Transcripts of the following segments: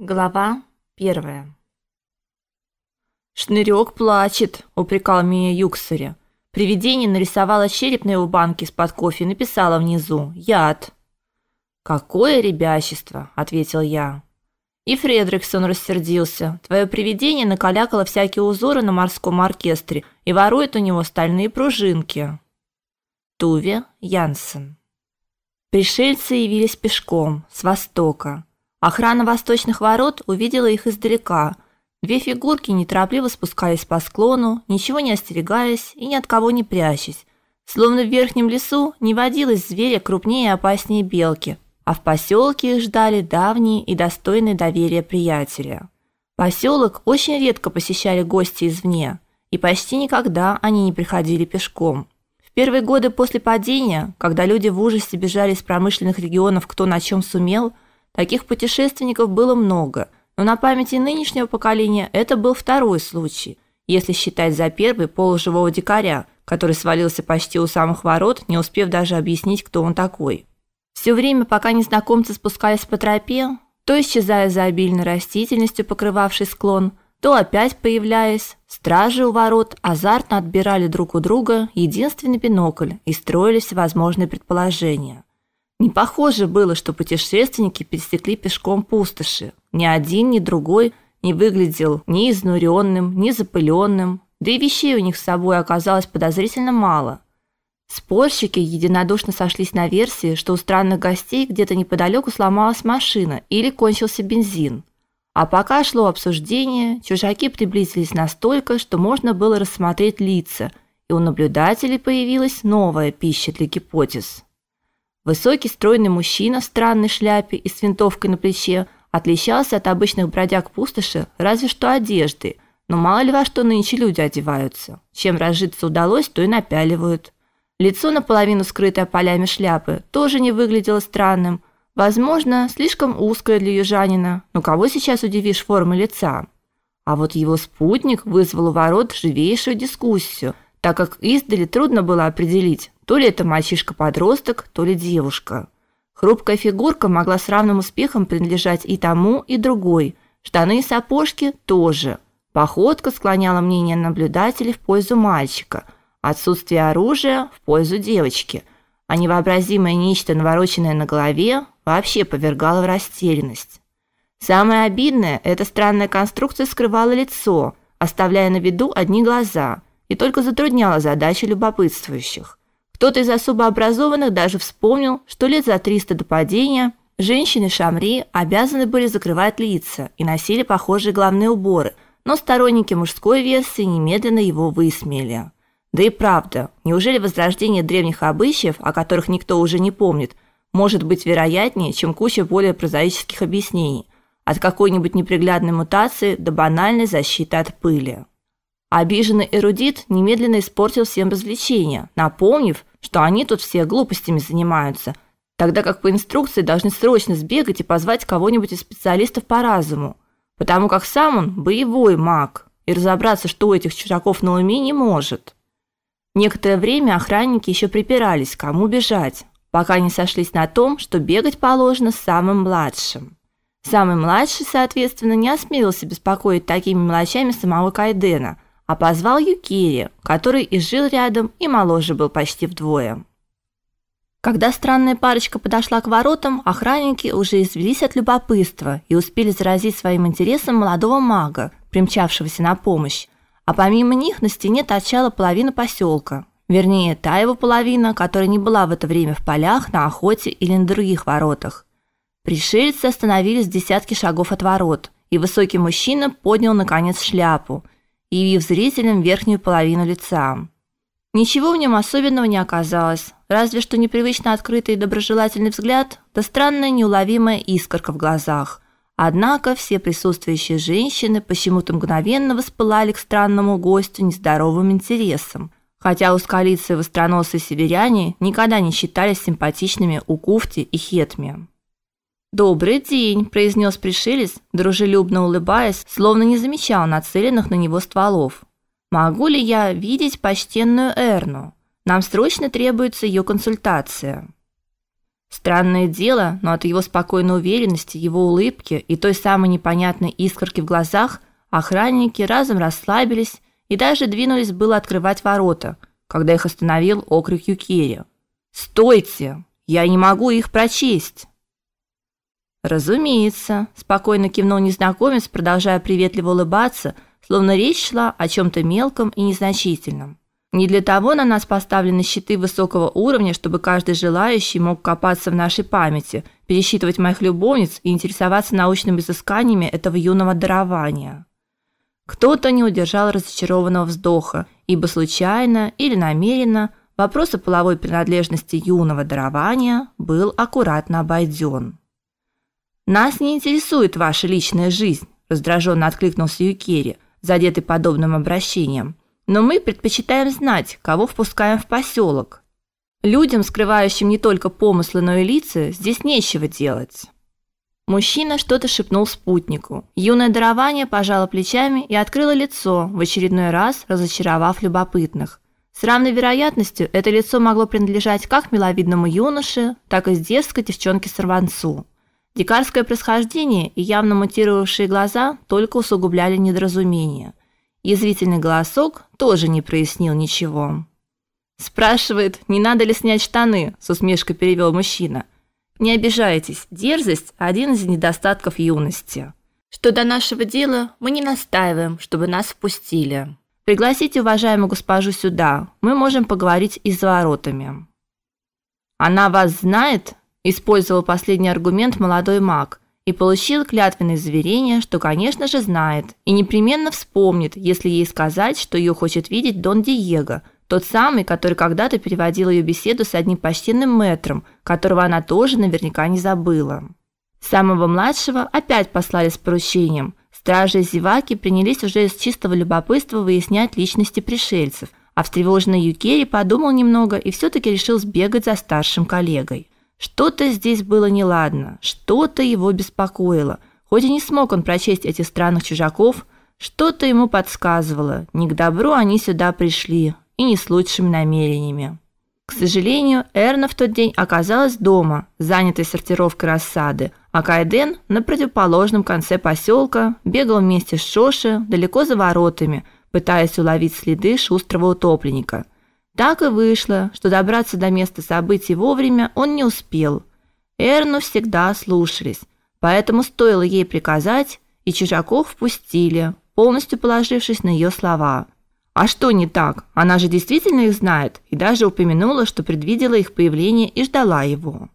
Глава первая. Шнырек плачет, упрекал меня Юксари. Привидение нарисовало череп на его банке из-под кофе и написало внизу: "Яд". Какое ребячество, ответил я. И Фредриксон рассердился. Твое привидение накалякало всякие узоры на морском оркестре и ворует у него стальные пружинки. Туве Янсен. Пришельцы явились пешком с востока. Охрана восточных ворот увидела их издалека. Две фигурки неторопливо спускались по склону, ничего не остерегаясь и ни от кого не прячась. Словно в верхнем лесу не водилось зверя крупнее и опаснее белки, а в поселке их ждали давние и достойные доверия приятеля. Поселок очень редко посещали гости извне, и почти никогда они не приходили пешком. В первые годы после падения, когда люди в ужасе бежали из промышленных регионов кто на чем сумел – Таких путешественников было много, но на памяти нынешнего поколения это был второй случай, если считать за первый полуживого дикаря, который свалился почти у самых ворот, не успев даже объяснить, кто он такой. Все время, пока незнакомцы спускались по тропе, то исчезая за обильной растительностью, покрывавшей склон, то опять появляясь, стражи у ворот азартно отбирали друг у друга единственный бинокль и строили всевозможные предположения. Не похоже было, что путешественники пересекли пешком пустоши. Ни один, ни другой не выглядел ни изнуренным, ни запыленным, да и вещей у них с собой оказалось подозрительно мало. Спорщики единодушно сошлись на версии, что у странных гостей где-то неподалеку сломалась машина или кончился бензин. А пока шло обсуждение, чужаки приблизились настолько, что можно было рассмотреть лица, и у наблюдателей появилась новая пища для гипотез. Высокий стройный мужчина в странной шляпе и с винтовкой на плече отличался от обычных бродяг пустоши разве что одеждой, но мало ли во что нынче люди одеваются. Чем разжиться удалось, то и напяливают. Лицо наполовину скрытое полями шляпы тоже не выглядело странным, возможно, слишком узкое для южанина. Но кого сейчас удивишь формой лица? А вот его спутник вызвал у ворот живейшую дискуссию, так как издали трудно было определить, то ли это мальчишка-подросток, то ли девушка. Хрупкая фигурка могла с равным успехом принадлежать и тому, и другой. Штаны и сапожки тоже. Походка склоняла мнение наблюдателей в пользу мальчика, отсутствие оружия в пользу девочки, а невообразимое нечто навороченное на голове вообще повергало в растерянность. Самое обидное эта странная конструкция скрывала лицо, оставляя на виду одни глаза, и только затрудняла задачу любопытствующих. Кто-то из особо образованных даже вспомнил, что лет за 300 до падения женщины Шамри обязаны были закрывать лица и носили похожие головные уборы, но сторонники мужской версии немедленно его высмеяли. Да и правда, неужели возрождение древних обычаев, о которых никто уже не помнит, может быть вероятнее, чем куча более прозаических объяснений, от какой-нибудь неприглядной мутации до банальной защиты от пыли? Обиженный эрудит немедленно испортил всем развлечения, напомнив, что они тут все глупостями занимаются, тогда как по инструкции должны срочно сбегать и позвать кого-нибудь из специалистов по разуму, потому как сам он боевой маг и разобраться, что у этих чужаков на уме, не может. Некоторое время охранники еще припирались, кому бежать, пока не сошлись на том, что бегать положено самым младшим. Самый младший, соответственно, не осмелился беспокоить такими мелочами самого Кайдена – а позвал Юкири, который и жил рядом, и моложе был почти вдвое. Когда странная парочка подошла к воротам, охранники уже извелись от любопытства и успели заразить своим интересом молодого мага, примчавшегося на помощь. А помимо них на стене торчала половина поселка, вернее, та его половина, которая не была в это время в полях, на охоте или на других воротах. Пришельцы остановились в десятке шагов от ворот, и высокий мужчина поднял наконец шляпу – явив зрителям верхнюю половину лица. Ничего в нем особенного не оказалось, разве что непривычно открытый и доброжелательный взгляд, да странная неуловимая искорка в глазах. Однако все присутствующие женщины почему-то мгновенно воспылали к странному гостю нездоровым интересом, хотя ускалицы и востроносые северяне никогда не считались симпатичными у Куфти и Хетми. «Добрый день», – произнес пришелец, дружелюбно улыбаясь, словно не замечал нацеленных на него стволов. «Могу ли я видеть почтенную Эрну? Нам срочно требуется ее консультация». Странное дело, но от его спокойной уверенности, его улыбки и той самой непонятной искорки в глазах охранники разом расслабились и даже двинулись было открывать ворота, когда их остановил окрик Юкери. "Стойте! Я не могу их прочесть!" Разумеется, спокойно кивнул незнакомец, продолжая приветливо улыбаться, словно речь шла о чем то мелком и незначительном. Не для того на нас поставлены щиты высокого уровня, чтобы каждый желающий мог копаться в нашей памяти, пересчитывать моих любовниц и интересоваться научными изысканиями этого юного дарования. Кто-то не удержал разочарованного вздоха, ибо случайно или намеренно вопрос о половой принадлежности юного дарования был аккуратно обойден. Нас не интересует ваша личная жизнь, раздраженно откликнулся Юкери, задетый подобным обращением но мы предпочитаем знать, кого впускаем в поселок. Людям, скрывающим не только помыслы, но и лица, здесь нечего делать. Мужчина что-то шепнул спутнику. Юное дарование пожало плечами и открыло лицо, в очередной раз разочаровав любопытных. С равной вероятностью это лицо могло принадлежать как миловидному юноше, так и дерзкой девчонке-сорванцу. Дикарское происхождение и явно мутировавшие глаза только усугубляли недоразумение. Язвительный голосок тоже не прояснил ничего. Спрашивает, не надо ли снять штаны, с усмешкой перевел мужчина. Не обижайтесь, дерзость один из недостатков юности. Что до нашего дела, мы не настаиваем, чтобы нас впустили. Пригласите уважаемую госпожу сюда. Мы можем поговорить и за воротами. Она вас знает? Использовал последний аргумент молодой маг и получил клятвенное заверение, что, конечно же, знает и непременно вспомнит, если ей сказать, что ее хочет видеть Дон Диего, тот самый, который когда-то переводил ее беседу с одним почтенным мэтром, которого она тоже наверняка не забыла. Самого младшего опять послали с поручением. Стражи и зеваки принялись уже из чистого любопытства выяснять личности пришельцев, а встревоженный Юкери подумал немного и все таки решил сбегать за старшим коллегой. Что-то здесь было неладно, что-то его беспокоило. Хоть и не смог он прочесть этих странных чужаков, что-то ему подсказывало, не к добру они сюда пришли, и не с лучшими намерениями. К сожалению, Эрна в тот день оказалась дома, занятой сортировкой рассады, а Кайден на противоположном конце поселка бегал вместе с Шоши далеко за воротами, пытаясь уловить следы шустрого утопленника – так и вышло, что добраться до места событий вовремя он не успел. Эрну всегда слушались, поэтому стоило ей приказать, и чужаков впустили, полностью положившись на ее слова. А что не так? Она же действительно их знает и даже упомянула, что предвидела их появление и ждала его.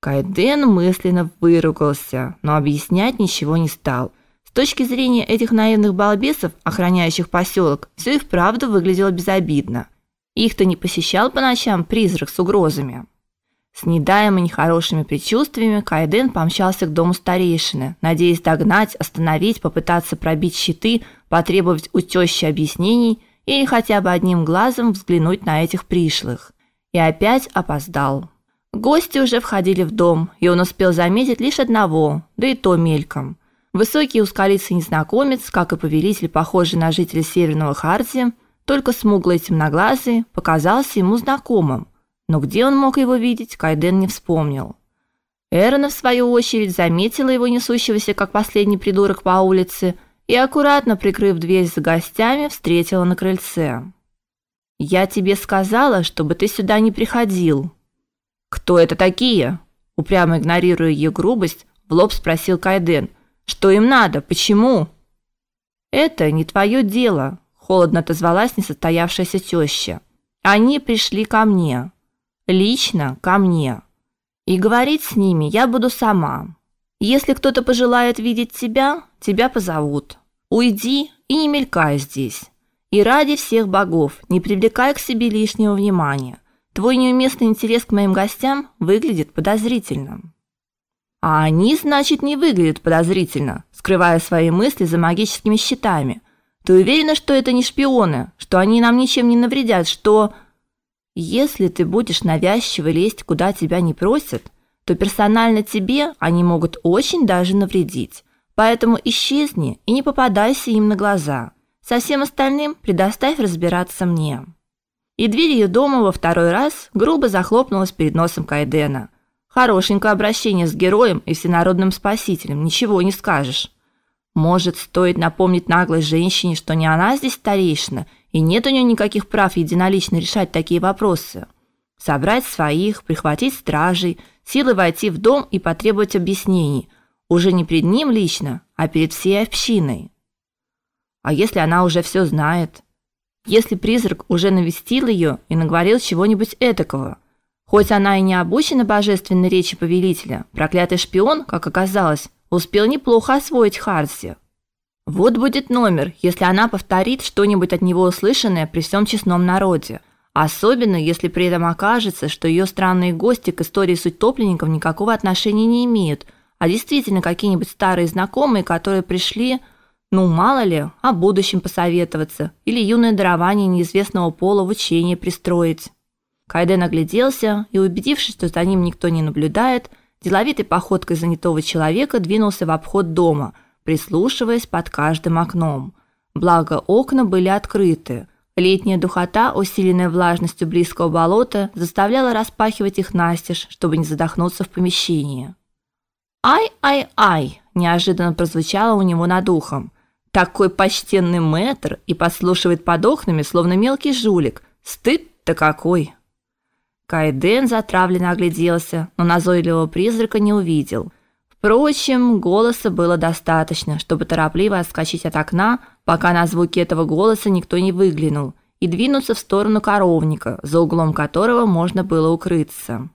Кайден мысленно выругался, но объяснять ничего не стал. С точки зрения этих наивных балбесов, охраняющих поселок, все и вправду выглядело безобидно. Их-то не посещал по ночам призрак с угрозами. С недаемыми нехорошими предчувствиями Кайден помчался к дому старейшины, надеясь догнать, остановить, попытаться пробить щиты, потребовать у тещи объяснений или хотя бы одним глазом взглянуть на этих пришлых. И опять опоздал. Гости уже входили в дом, и он успел заметить лишь одного, да и то мельком. Высокий узколицый незнакомец, как и повелитель, похожий на жителя Северного Хартии, только смуглый темноглазый показался ему знакомым, но где он мог его видеть, Кайден не вспомнил. Эрна в свою очередь заметила его несущегося как последний придурок по улице и аккуратно прикрыв дверь за гостями, встретила на крыльце. Я тебе сказала, чтобы ты сюда не приходил. Кто это такие? Упрямо игнорируя ее грубость, в лоб спросил Кайден. Что им надо? Почему? Это не твое дело, холодно отозвалась несостоявшаяся теща. Они пришли ко мне. Лично ко мне. И говорить с ними я буду сама. Если кто-то пожелает видеть тебя, тебя позовут. Уйди и не мелькай здесь. И ради всех богов не привлекай к себе лишнего внимания. Твой неуместный интерес к моим гостям выглядит подозрительным. А они, значит, не выглядят подозрительно, скрывая свои мысли за магическими щитами, ты уверена, что это не шпионы, что они нам ничем не навредят, что если ты будешь навязчиво лезть куда тебя не просят, то персонально тебе они могут очень даже навредить. Поэтому исчезни и не попадайся им на глаза. Со всем остальным предоставь разбираться мне. И дверь ее дома во второй раз грубо захлопнулась перед носом Кайдена. Хорошенькое обращение с героем и всенародным спасителем, ничего не скажешь. Может, стоит напомнить наглой женщине, что не она здесь старейшина, и нет у нее никаких прав единолично решать такие вопросы. Собрать своих, прихватить стражей, силой войти в дом и потребовать объяснений, уже не перед ним лично, а перед всей общиной. А если она уже все знает? Если призрак уже навестил ее и наговорил чего-нибудь этакого? Хоть она и не обучена божественной речи повелителя, проклятый шпион, как оказалось, успел неплохо освоить Харси. Вот будет номер, если она повторит что-нибудь от него услышанное при всем честном народе. Особенно, если при этом окажется, что ее странные гости к истории с утопленников никакого отношения не имеют, а действительно какие-нибудь старые знакомые, которые пришли, ну, мало ли, о будущем посоветоваться или юное дарование неизвестного пола в учение пристроить. Кайден огляделся и, убедившись, что за ним никто не наблюдает, деловитой походкой занятого человека двинулся в обход дома, прислушиваясь под каждым окном. Благо окна были открыты. Летняя духота, усиленная влажностью близкого болота, заставляла распахивать их настежь, чтобы не задохнуться в помещении. «Ай-ай-ай!» – неожиданно прозвучало у него над ухом. «Такой почтенный мэтр и подслушивает под окнами, словно мелкий жулик. Стыд-то какой!» Кайден затравленно огляделся, но назойливого призрака не увидел. Впрочем, голоса было достаточно, чтобы торопливо отскочить от окна, пока на звуки этого голоса никто не выглянул, и двинуться в сторону коровника, за углом которого можно было укрыться.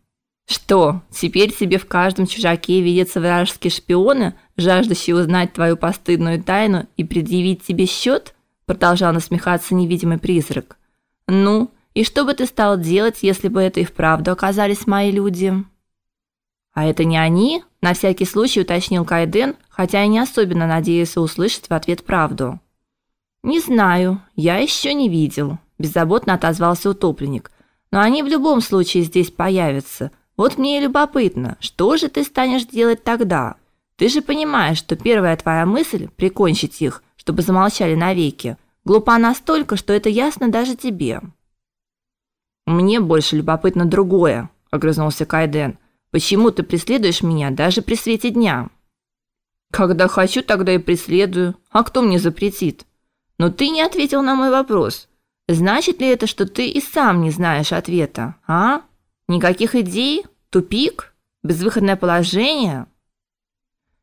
Что, теперь себе в каждом чужаке видятся вражеские шпионы, жаждущие узнать твою постыдную тайну и предъявить тебе счет? Продолжал насмехаться невидимый призрак. Ну, и что бы ты стал делать, если бы это и вправду оказались мои люди? А это не они? На всякий случай уточнил Кайден, хотя и не особенно надеялся услышать в ответ правду. Не знаю, я еще не видел, беззаботно отозвался утопленник. Но они в любом случае здесь появятся. Вот мне и любопытно, что же ты станешь делать тогда? Ты же понимаешь, что первая твоя мысль прикончить их, чтобы замолчали навеки, глупа настолько, что это ясно даже тебе. Мне больше любопытно другое, огрызнулся Кайден. Почему ты преследуешь меня даже при свете дня? Когда хочу, тогда и преследую. А кто мне запретит? Но ты не ответил на мой вопрос. Значит ли это, что ты и сам не знаешь ответа, а? Никаких идей? Тупик? Безвыходное положение?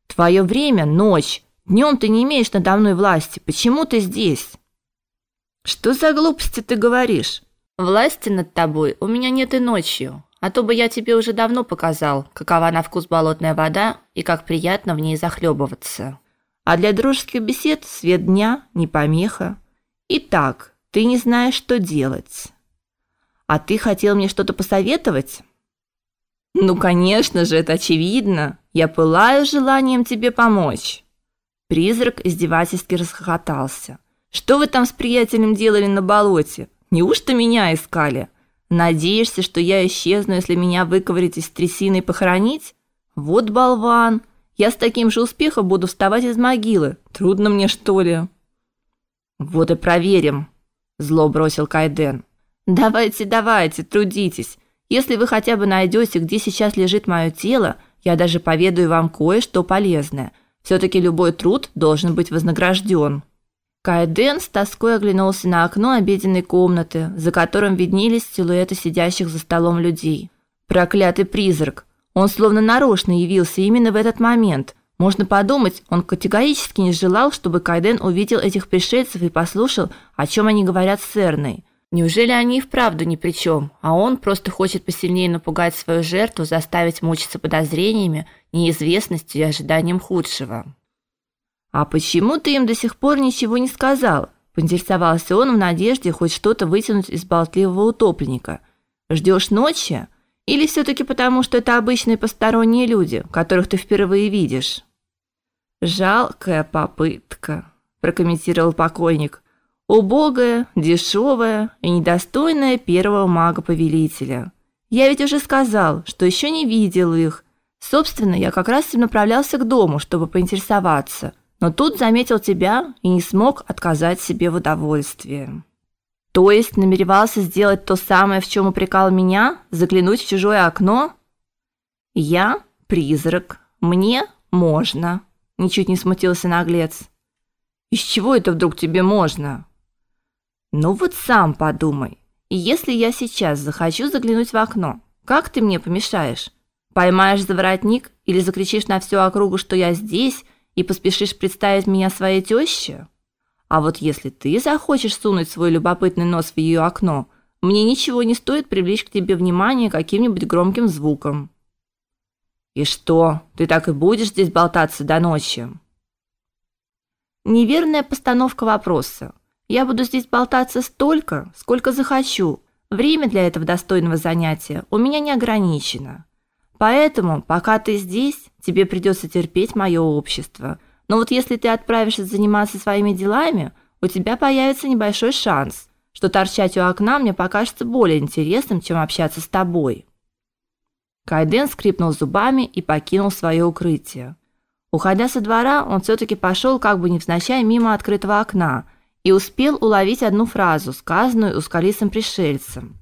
Твое время ночь. Днем ты не имеешь надо мной власти. Почему ты здесь? Что за глупости ты говоришь? Власти над тобой у меня нет и ночью, а то бы я тебе уже давно показал, какова на вкус болотная вода и как приятно в ней захлебываться. А для дружеских бесед свет дня не помеха. Итак, ты не знаешь, что делать. А ты хотел мне что-то посоветовать? Ну, конечно же, это очевидно. Я пылаю желанием тебе помочь. Призрак издевательски расхохотался. Что вы там с приятелем делали на болоте? Неужто меня искали? Надеешься, что я исчезну, если меня выковырять из трясины и похоронить? Вот болван. Я с таким же успехом буду вставать из могилы. Трудно мне, что ли? Вот и проверим, зло бросил Кайден. Давайте, давайте, трудитесь. Если вы хотя бы найдете, где сейчас лежит мое тело, я даже поведаю вам кое-что полезное. все таки любой труд должен быть вознагражден. Кайден с тоской оглянулся на окно обеденной комнаты, за которым виднелись силуэты сидящих за столом людей. Проклятый призрак. Он словно нарочно явился именно в этот момент. Можно подумать, он категорически не желал, чтобы Кайден увидел этих пришельцев и послушал, о чем они говорят с Эрной. Неужели они и вправду ни при чем, а он просто хочет посильнее напугать свою жертву, заставить мучиться подозрениями, неизвестностью и ожиданием худшего? А почему ты им до сих пор ничего не сказал? Поинтересовался он в надежде хоть что-то вытянуть из болтливого утопленника. Ждешь ночи или все таки потому, что это обычные посторонние люди, которых ты впервые видишь? Жалкая попытка, прокомментировал покойник. Убогая, дешевая и недостойная первого мага-повелителя. Я ведь уже сказал, что еще не видел их. Собственно, я как раз и направлялся к дому, чтобы поинтересоваться – но тут заметил тебя и не смог отказать себе в удовольствии. То есть намеревался сделать то самое, в чем упрекал меня, заглянуть в чужое окно? Я призрак, мне можно, ничуть не смутился наглец. Из чего это вдруг тебе можно? Ну вот сам подумай. И если я сейчас захочу заглянуть в окно, как ты мне помешаешь? Поймаешь за воротник или закричишь на всю округу, что я здесь, и поспешишь представить меня своей тёще? А вот если ты захочешь сунуть свой любопытный нос в её окно, мне ничего не стоит привлечь к тебе внимание каким-нибудь громким звуком. И что, ты так и будешь здесь болтаться до ночи? Неверная постановка вопроса. Я буду здесь болтаться столько, сколько захочу. Время для этого достойного занятия у меня не ограничено. Поэтому, пока ты здесь, тебе придется терпеть мое общество. Но вот если ты отправишься заниматься своими делами, у тебя появится небольшой шанс, что торчать у окна мне покажется более интересным, чем общаться с тобой. Кайден скрипнул зубами и покинул свое укрытие. Уходя со двора, он все таки пошел как бы невзначай мимо открытого окна и успел уловить одну фразу, сказанную ускалисым пришельцем.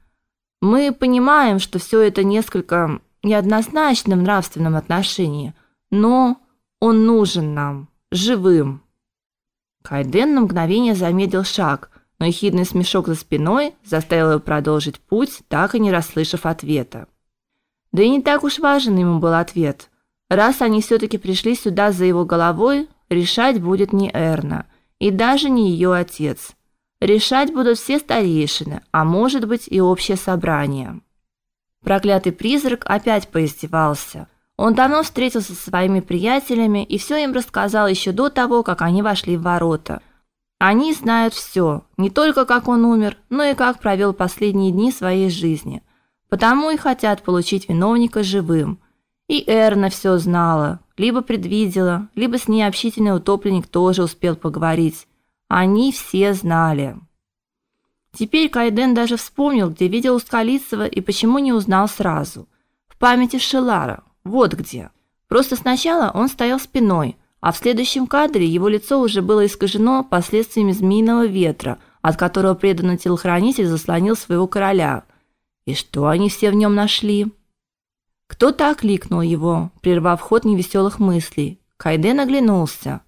Мы понимаем, что все это несколько неоднозначно в нравственном отношении, но он нужен нам живым. Кайден на мгновение замедлил шаг, но ехидный смешок за спиной заставил его продолжить путь, так и не расслышав ответа. Да и не так уж важен ему был ответ. Раз они все таки пришли сюда за его головой, решать будет не Эрна и даже не ее отец. Решать будут все старейшины, а может быть и общее собрание. Проклятый призрак опять поиздевался. Он давно встретился со своими приятелями и все им рассказал еще до того, как они вошли в ворота. Они знают все, не только как он умер, но и как провел последние дни своей жизни. Потому и хотят получить виновника живым – и Эрна все знала, либо предвидела, либо с ней общительный утопленник тоже успел поговорить. Они все знали. Теперь Кайден даже вспомнил, где видел Ускалицева и почему не узнал сразу. В памяти Шелара. Вот где. Просто сначала он стоял спиной, а в следующем кадре его лицо уже было искажено последствиями змеиного ветра, от которого преданный телохранитель заслонил своего короля. И что они все в нем нашли? Кто-то окликнул его, прервав ход невеселых мыслей. Кайден оглянулся.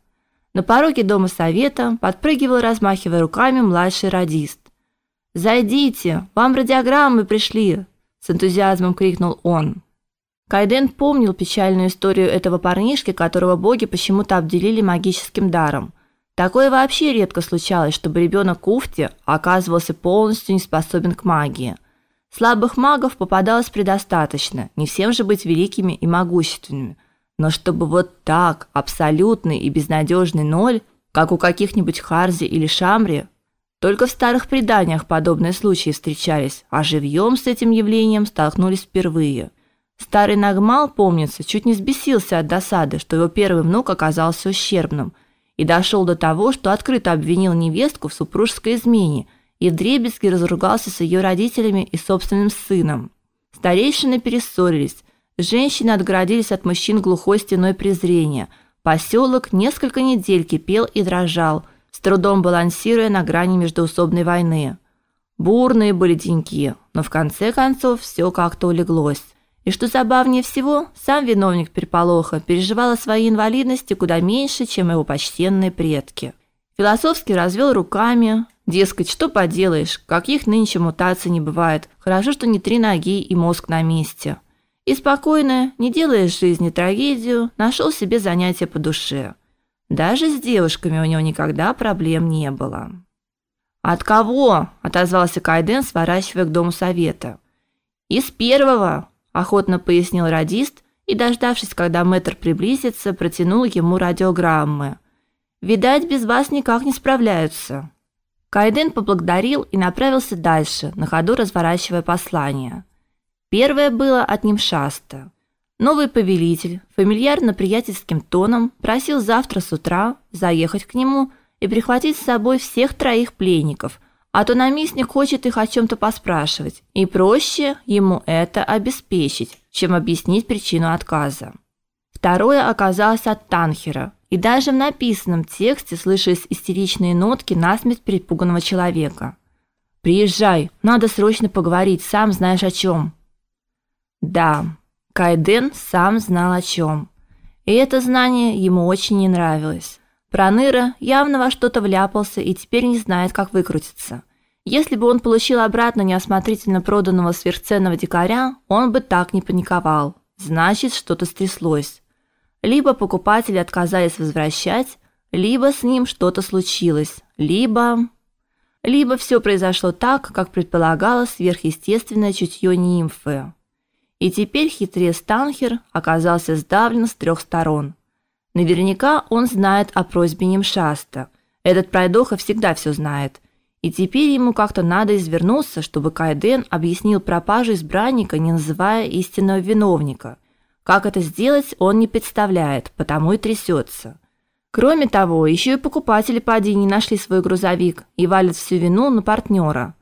На пороге дома совета подпрыгивал, размахивая руками, младший радист. "Зайдите, вам радиограммы пришли", с энтузиазмом крикнул он. Кайден помнил печальную историю этого парнишки, которого боги почему-то обделили магическим даром. Такое вообще редко случалось, чтобы ребенок Куфти оказывался полностью неспособен к магии. Слабых магов попадалось предостаточно, не всем же быть великими и могущественными. Но чтобы вот так, абсолютный и безнадежный ноль, как у каких-нибудь Харзи или Шамри, только в старых преданиях подобные случаи встречались, а живьем с этим явлением столкнулись впервые. Старый Нагмал, помнится, чуть не взбесился от досады, что его первый внук оказался ущербным, и дошел до того, что открыто обвинил невестку в супружеской измене – и вдребезги разругался с ее родителями и собственным сыном. Старейшины перессорились, женщины отгородились от мужчин глухой стеной презрения. Поселок несколько недель кипел и дрожал, с трудом балансируя на грани междоусобной войны. Бурные были деньки, но в конце концов все как-то улеглось. И что забавнее всего, сам виновник переполоха переживал о своей инвалидности куда меньше, чем его почтенные предки. Философски развел руками, Дескать, что поделаешь, каких нынче мутаций не бывает. Хорошо, что не три ноги и мозг на месте. И спокойно, не делая из жизни трагедию, нашел себе занятие по душе. Даже с девушками у него никогда проблем не было. От кого? отозвался Кайден, сворачивая к дому совета. Из первого, охотно пояснил радист и, дождавшись, когда мэтр приблизится, протянул ему радиограммы. Видать, без вас никак не справляются. Кайден поблагодарил и направился дальше, на ходу разворачивая послание. Первое было от Нимшаста. Новый повелитель фамильярно-приятельским тоном просил завтра с утра заехать к нему и прихватить с собой всех троих пленников, а то наместник хочет их о чем то поспрашивать, и проще ему это обеспечить, чем объяснить причину отказа. Второе оказалось от Танхера, и даже в написанном тексте слышались истеричные нотки насмерть перепуганного человека. Приезжай, надо срочно поговорить, сам знаешь о чем. Да. Кайден сам знал о чем. И это знание ему очень не нравилось. Проныра явно во что-то вляпался и теперь не знает, как выкрутиться. Если бы он получил обратно неосмотрительно проданного сверхценного дикаря, он бы так не паниковал. Значит, что-то стряслось. Либо покупатели отказались возвращать, либо с ним что-то случилось, либо либо все произошло так, как предполагало сверхъестественное чутье нимфы. И теперь хитрец Танхер оказался сдавлен с трех сторон. Наверняка он знает о просьбе Нимшаста. Этот пройдоха всегда все знает. И теперь ему как-то надо извернуться, чтобы Кайден объяснил пропажу избранника, не называя истинного виновника. Как это сделать, он не представляет, потому и трясется. Кроме того, еще и покупатели поди не нашли свой грузовик и валят всю вину на партнера.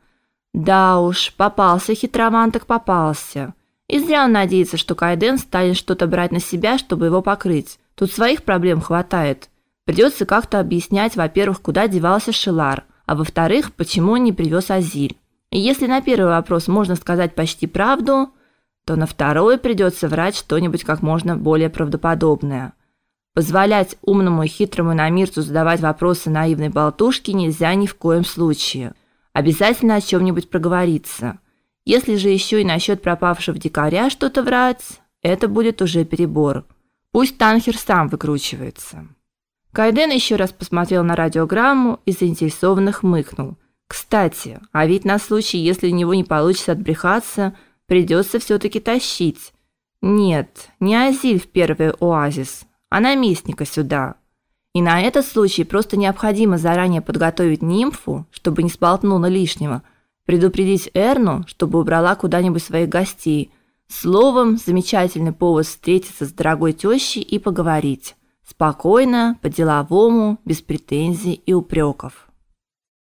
Да уж, попался хитроман так попался. И зря он надеется, что Кайден станет что-то брать на себя, чтобы его покрыть. Тут своих проблем хватает. Придется как-то объяснять, во-первых, куда девался Шилар, а во-вторых, почему он не привез Азиль. И если на первый вопрос можно сказать почти правду, то на второй придется врать что-нибудь как можно более правдоподобное. Позволять умному и хитрому намирцу задавать вопросы наивной болтушке нельзя ни в коем случае. Обязательно о чем нибудь проговориться. Если же еще и насчет пропавшего дикаря что-то врать, это будет уже перебор. Пусть Танхер сам выкручивается. Кайден еще раз посмотрел на радиограмму и заинтересованно хмыкнул. Кстати, а ведь на случай, если у него не получится отбрехаться, придется все таки тащить. Нет, не Азиль в первый оазис, а наместника сюда. И на этот случай просто необходимо заранее подготовить нимфу, чтобы не сболтнула лишнего, предупредить Эрну, чтобы убрала куда-нибудь своих гостей. Словом, замечательный повод встретиться с дорогой тещей и поговорить. Спокойно, по-деловому, без претензий и упреков.